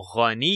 غني